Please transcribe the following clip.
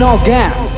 no gap.